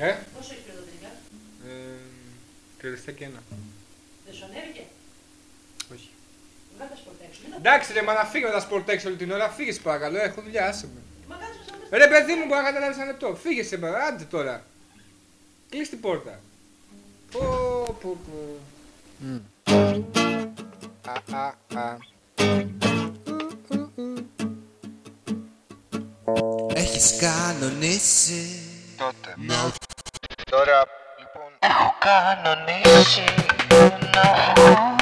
Ε, Πόσο έχει πήρε τελικά. ε, 37 και ένα. Δεν σου ανέβηκε; Όχι. Βγάλε τα σπορτ έξω. Μην τα- Εντάξει ρε, μα να φύγω τα σπορτ έξω όλη την ώρα, φύγε σε παρακαλώ, έχω δουλειά, άσε με. Μα κάτσε σαν Ρε παιδί μου, μπορεί να καταλάβεις ένα λεπτό, φύγε σε παρακαλώ, άντε τώρα. Κλείς την πόρτα. Πω, πω, πω. Α, α, α. Έχεις κανονίσει Τότε. να Τώρα, λοιπόν, έχω κανονίσει να έχω μαζί μου